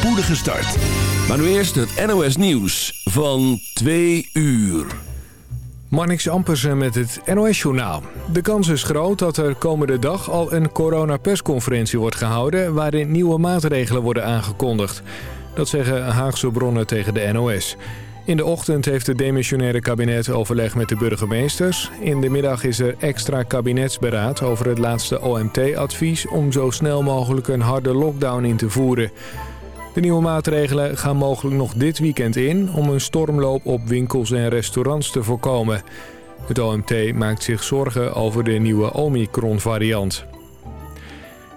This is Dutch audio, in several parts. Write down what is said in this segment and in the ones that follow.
spoedige start. Maar nu eerst het NOS Nieuws van 2 uur. Marnix Ampersen met het NOS-journaal. De kans is groot dat er komende dag al een coronapersconferentie wordt gehouden... waarin nieuwe maatregelen worden aangekondigd. Dat zeggen Haagse bronnen tegen de NOS. In de ochtend heeft het demissionaire kabinet overleg met de burgemeesters. In de middag is er extra kabinetsberaad over het laatste OMT-advies... om zo snel mogelijk een harde lockdown in te voeren. De nieuwe maatregelen gaan mogelijk nog dit weekend in... om een stormloop op winkels en restaurants te voorkomen. Het OMT maakt zich zorgen over de nieuwe Omicron-variant.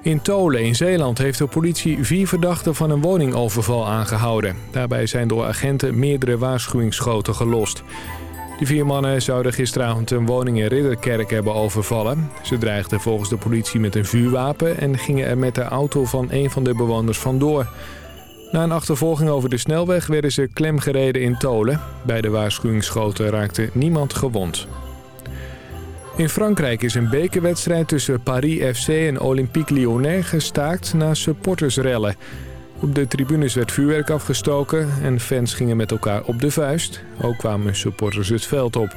In Tolen in Zeeland heeft de politie vier verdachten van een woningoverval aangehouden. Daarbij zijn door agenten meerdere waarschuwingsschoten gelost. De vier mannen zouden gisteravond een woning in Ridderkerk hebben overvallen. Ze dreigden volgens de politie met een vuurwapen en gingen er met de auto van een van de bewoners vandoor. Na een achtervolging over de snelweg werden ze klemgereden in Tolen. Bij de waarschuwingsschoten raakte niemand gewond. In Frankrijk is een bekerwedstrijd tussen Paris FC en Olympique Lyonnais gestaakt na supportersrellen. Op de tribunes werd vuurwerk afgestoken en fans gingen met elkaar op de vuist. Ook kwamen supporters het veld op.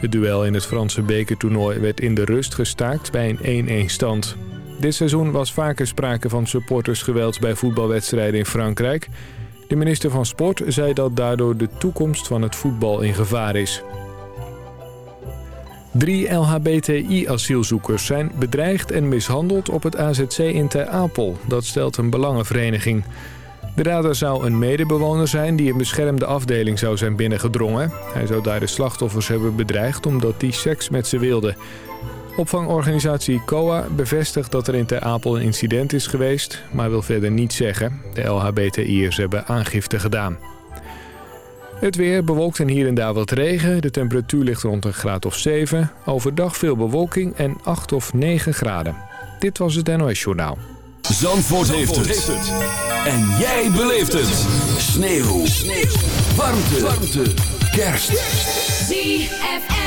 Het duel in het Franse bekertoernooi werd in de rust gestaakt bij een 1-1 stand. Dit seizoen was vaker sprake van supportersgeweld bij voetbalwedstrijden in Frankrijk. De minister van Sport zei dat daardoor de toekomst van het voetbal in gevaar is. Drie LHBTI-asielzoekers zijn bedreigd en mishandeld op het AZC in Ter Apel. Dat stelt een belangenvereniging. De dader zou een medebewoner zijn die een beschermde afdeling zou zijn binnengedrongen. Hij zou daar de slachtoffers hebben bedreigd omdat die seks met ze wilden. Opvangorganisatie COA bevestigt dat er in Ter Apel een incident is geweest... maar wil verder niets zeggen. De LHBTI'ers hebben aangifte gedaan. Het weer bewolkt en hier en daar wat regen. De temperatuur ligt rond een graad of 7. Overdag veel bewolking en 8 of 9 graden. Dit was het NOS Journaal. Zandvoort, heeft, het. En jij beleeft het. Sneeuw. Sneeuw. Warmte. Warmte. Kerst. ZFM.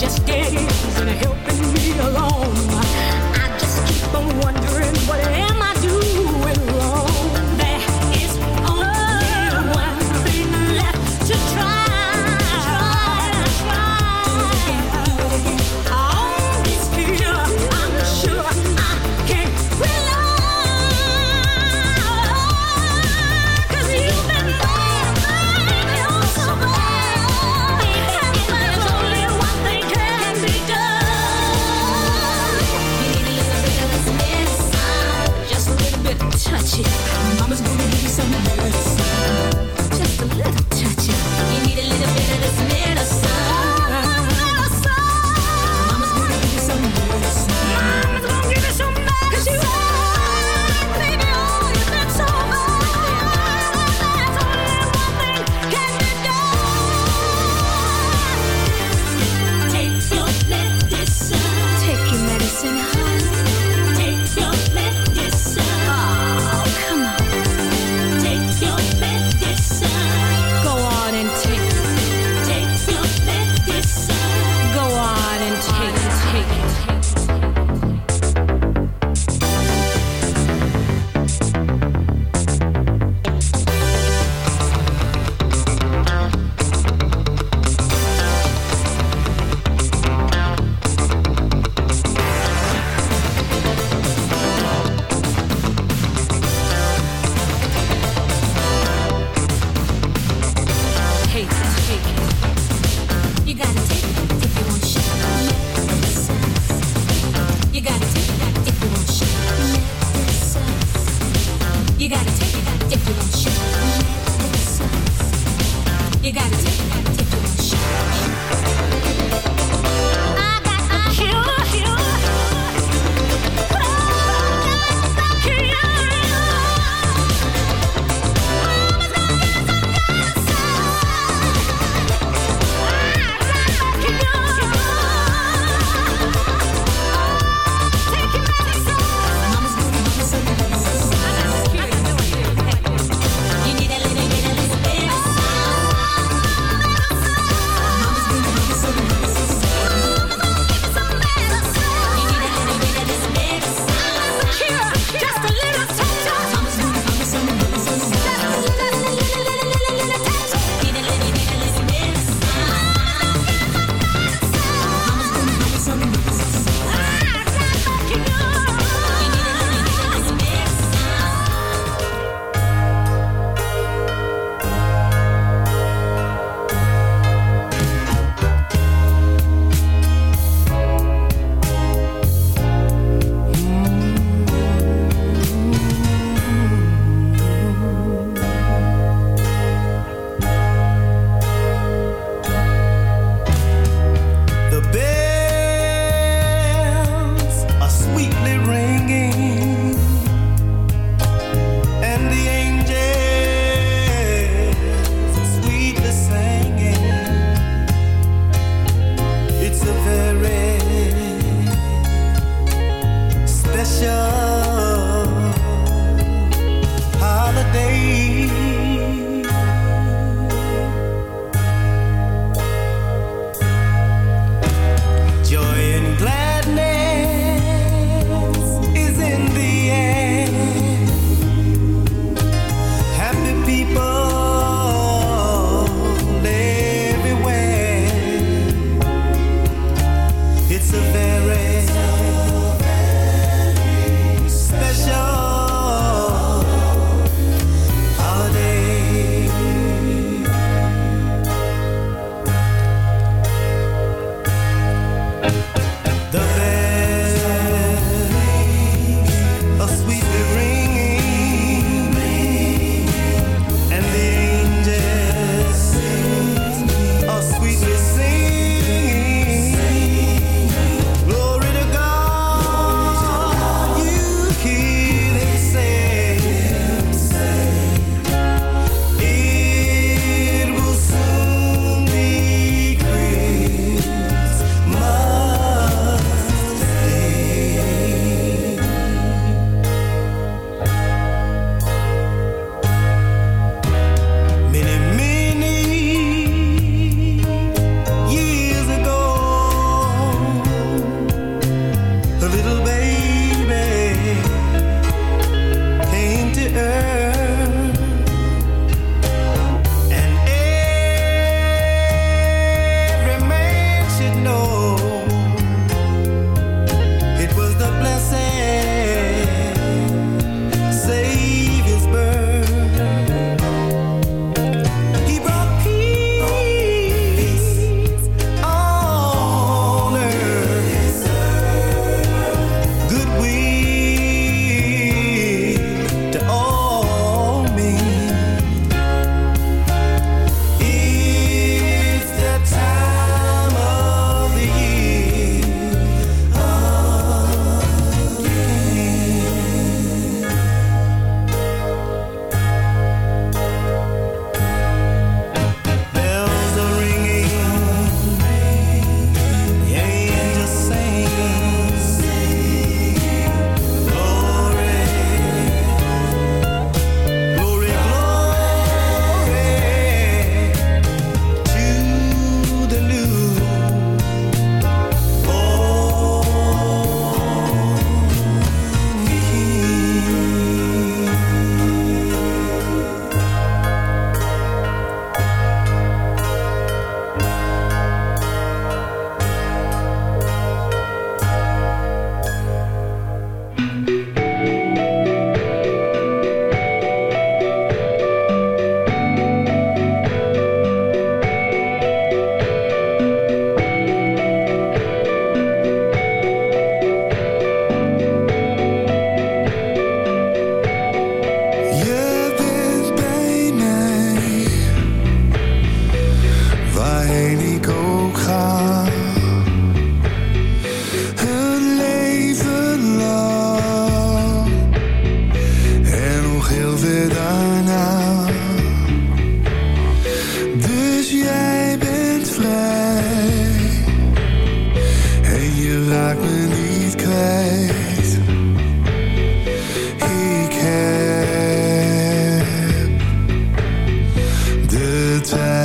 just days and helping me along. the time.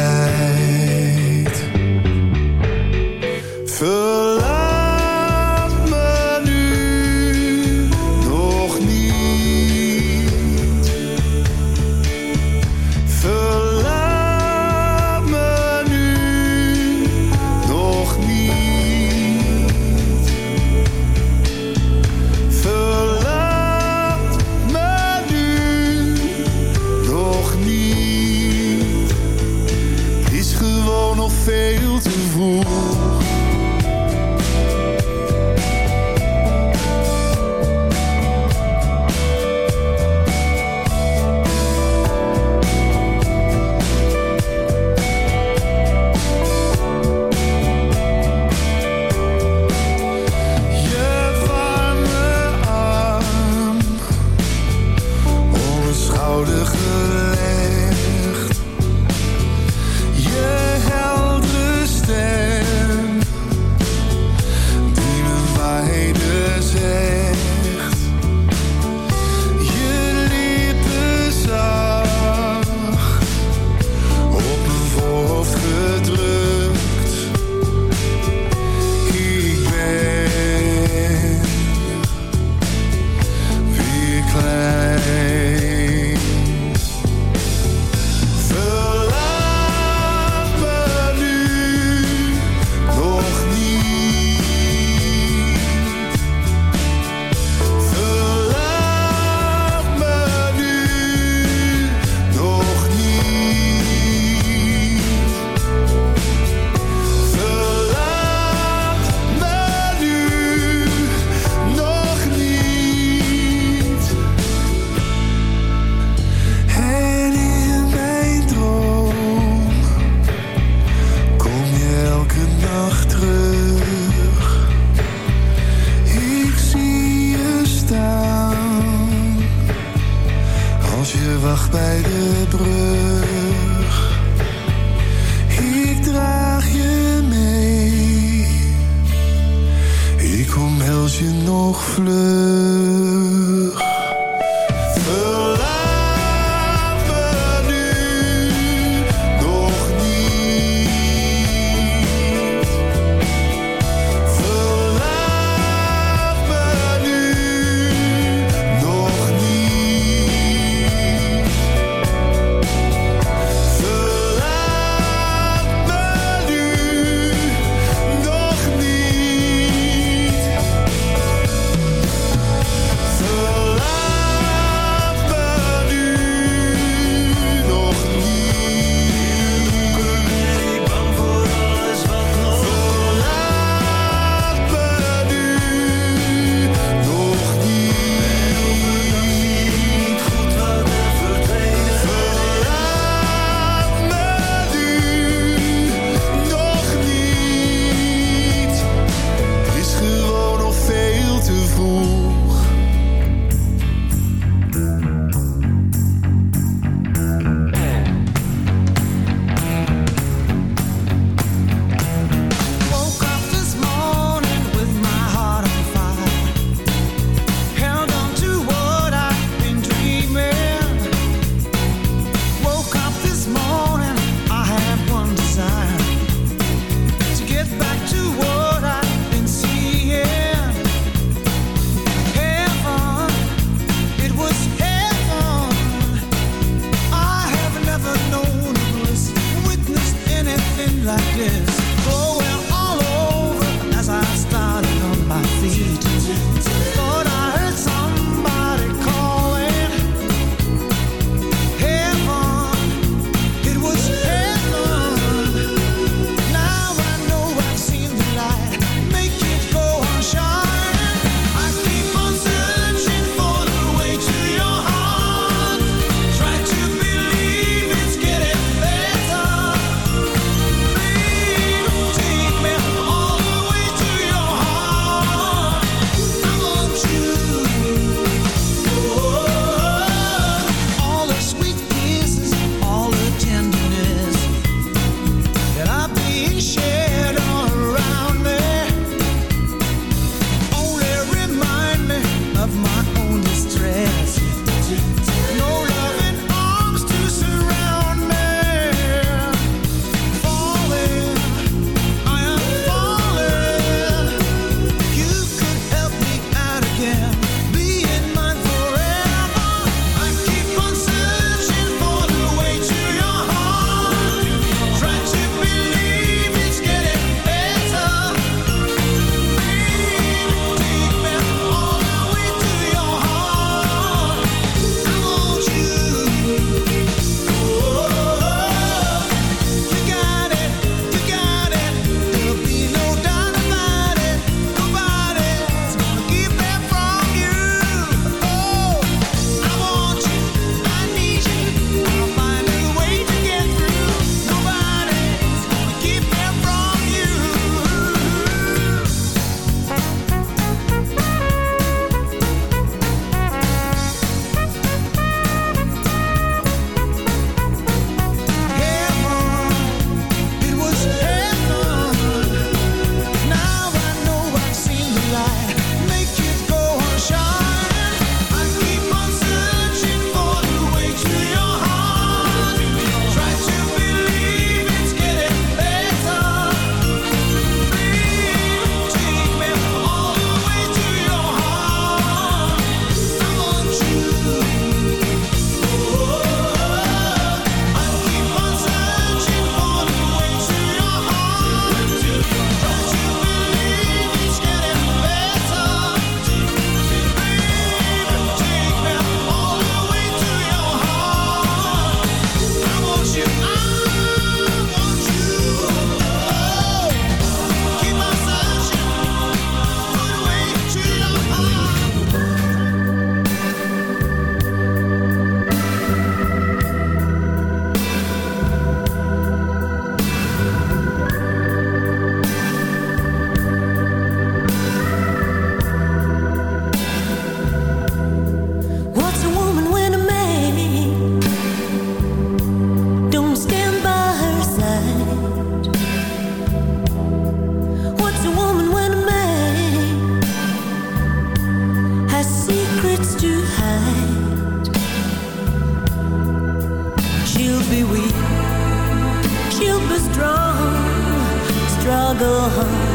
go home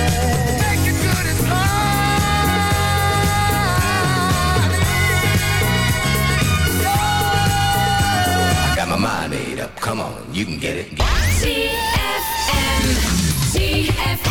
Come on, you can get it. TFM.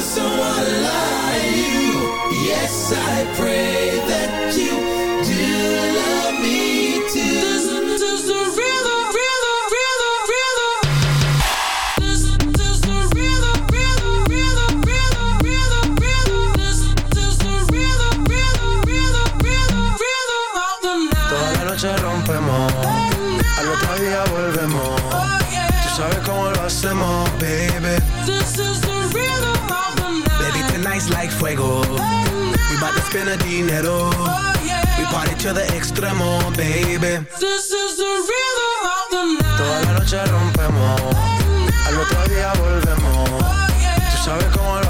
for someone like you. Yes, I pray that bout to spend the dinero. We party to the extremo, baby. This is the rhythm of the night. Toda la noche rompemos, al otro día volvemos. Tú sabes cómo lo